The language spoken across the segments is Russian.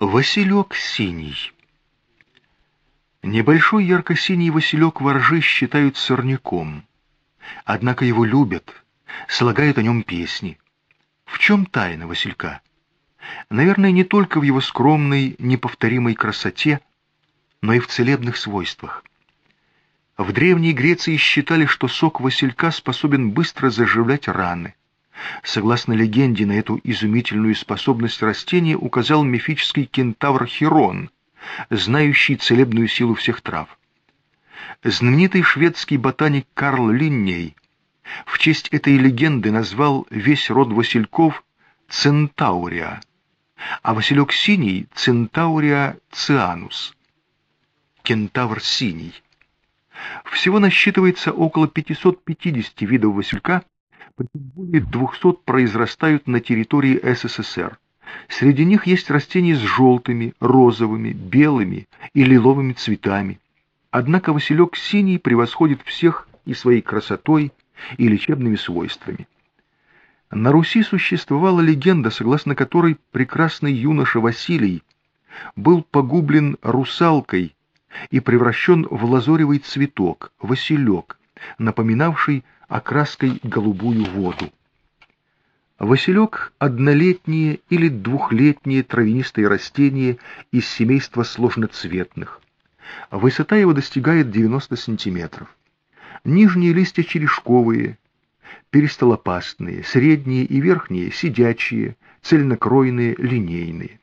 Василек синий. Небольшой ярко-синий василек воржи считают сорняком. Однако его любят, слагают о нем песни. В чем тайна василька? Наверное, не только в его скромной, неповторимой красоте, но и в целебных свойствах. В Древней Греции считали, что сок василька способен быстро заживлять раны. Согласно легенде, на эту изумительную способность растения указал мифический кентавр Хирон, знающий целебную силу всех трав. Знаменитый шведский ботаник Карл Линней в честь этой легенды назвал весь род васильков Центаурия, а василек синий — Центаурия цианус. Кентавр синий. Всего насчитывается около 550 видов василька, более 200 произрастают на территории СССР. Среди них есть растения с желтыми, розовыми, белыми и лиловыми цветами. Однако василек синий превосходит всех и своей красотой, и лечебными свойствами. На Руси существовала легенда, согласно которой прекрасный юноша Василий был погублен русалкой и превращен в лазоревый цветок, василек, напоминавший окраской голубую воду. Василек – однолетние или двухлетние травянистые растения из семейства сложноцветных. Высота его достигает 90 сантиметров. Нижние листья черешковые, перистолопастные, средние и верхние – сидячие, цельнокроенные, линейные.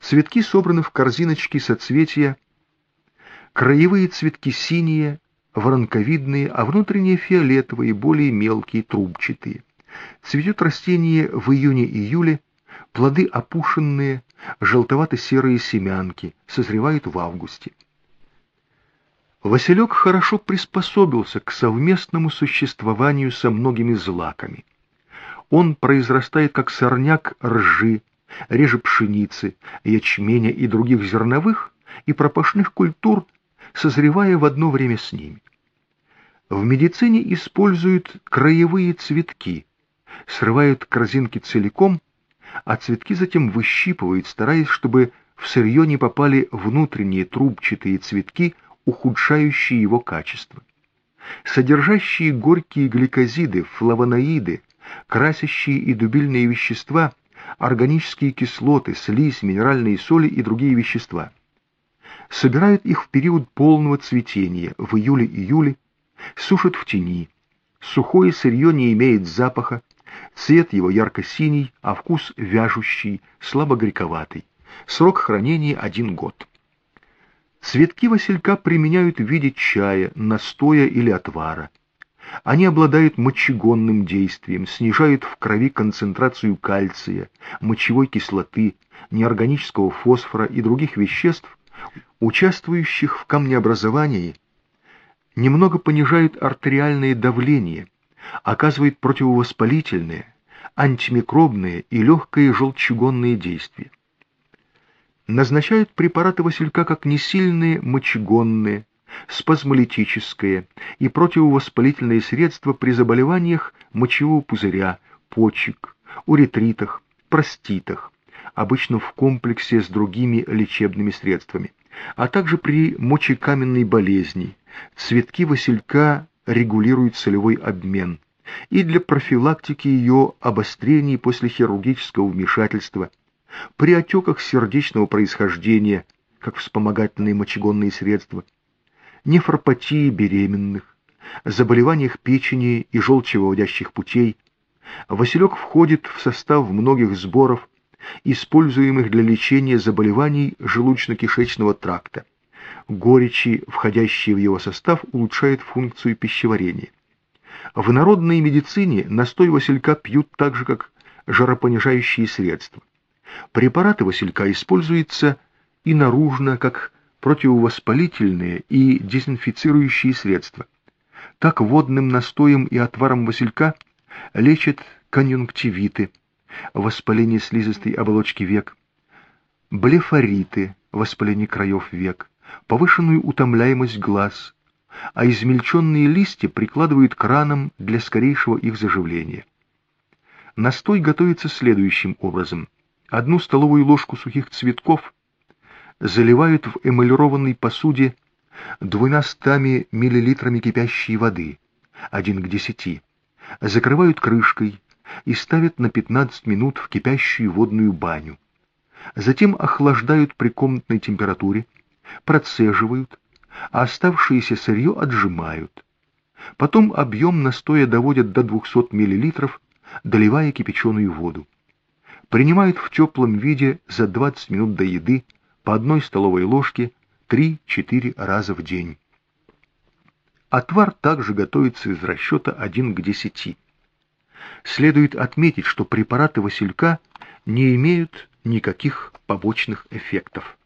Цветки собраны в корзиночки соцветия, краевые цветки синие, воронковидные, а внутренние фиолетовые, более мелкие, трубчатые. Цветет растение в июне-июле, плоды опушенные, желтовато-серые семянки, созревают в августе. Василек хорошо приспособился к совместному существованию со многими злаками. Он произрастает как сорняк ржи, реже пшеницы, ячменя и других зерновых и пропашных культур созревая в одно время с ними. В медицине используют краевые цветки, срывают корзинки целиком, а цветки затем выщипывают, стараясь, чтобы в сырье не попали внутренние трубчатые цветки, ухудшающие его качество. Содержащие горькие гликозиды, флавоноиды, красящие и дубильные вещества, органические кислоты, слизь, минеральные соли и другие вещества – собирают их в период полного цветения, в июле-июле, сушат в тени. Сухое сырье не имеет запаха, цвет его ярко-синий, а вкус вяжущий, слабо-горьковатый. Срок хранения один год. Цветки василька применяют в виде чая, настоя или отвара. Они обладают мочегонным действием, снижают в крови концентрацию кальция, мочевой кислоты, неорганического фосфора и других веществ, участвующих в камнеобразовании, немного понижают артериальное давление, оказывают противовоспалительные, антимикробные и легкие желчегонные действия. Назначают препараты василька как несильные мочегонные, спазмолитическое и противовоспалительные средства при заболеваниях мочевого пузыря, почек, уретритах, проститах, обычно в комплексе с другими лечебными средствами а также при мочекаменной болезни. Цветки василька регулируют солевой обмен и для профилактики ее обострений после хирургического вмешательства, при отеках сердечного происхождения, как вспомогательные мочегонные средства, нефропатии беременных, заболеваниях печени и желчевыводящих путей. Василек входит в состав многих сборов используемых для лечения заболеваний желудочно-кишечного тракта. Горечи, входящие в его состав, улучшают функцию пищеварения. В народной медицине настой василька пьют так же, как жаропонижающие средства. Препараты василька используются и наружно, как противовоспалительные и дезинфицирующие средства. Так водным настоем и отваром василька лечат конъюнктивиты, воспаление слизистой оболочки век, блефориты, воспаление краев век, повышенную утомляемость глаз, а измельченные листья прикладывают к ранам для скорейшего их заживления. Настой готовится следующим образом. Одну столовую ложку сухих цветков заливают в эмалированной посуде двумястами миллилитрами кипящей воды, один к десяти, закрывают крышкой и ставят на 15 минут в кипящую водную баню. Затем охлаждают при комнатной температуре, процеживают, а оставшееся сырье отжимают. Потом объем настоя доводят до 200 мл, доливая кипяченую воду. Принимают в теплом виде за 20 минут до еды по одной столовой ложке 3-4 раза в день. Отвар также готовится из расчета 1 к 10. Следует отметить, что препараты Василька не имеют никаких побочных эффектов.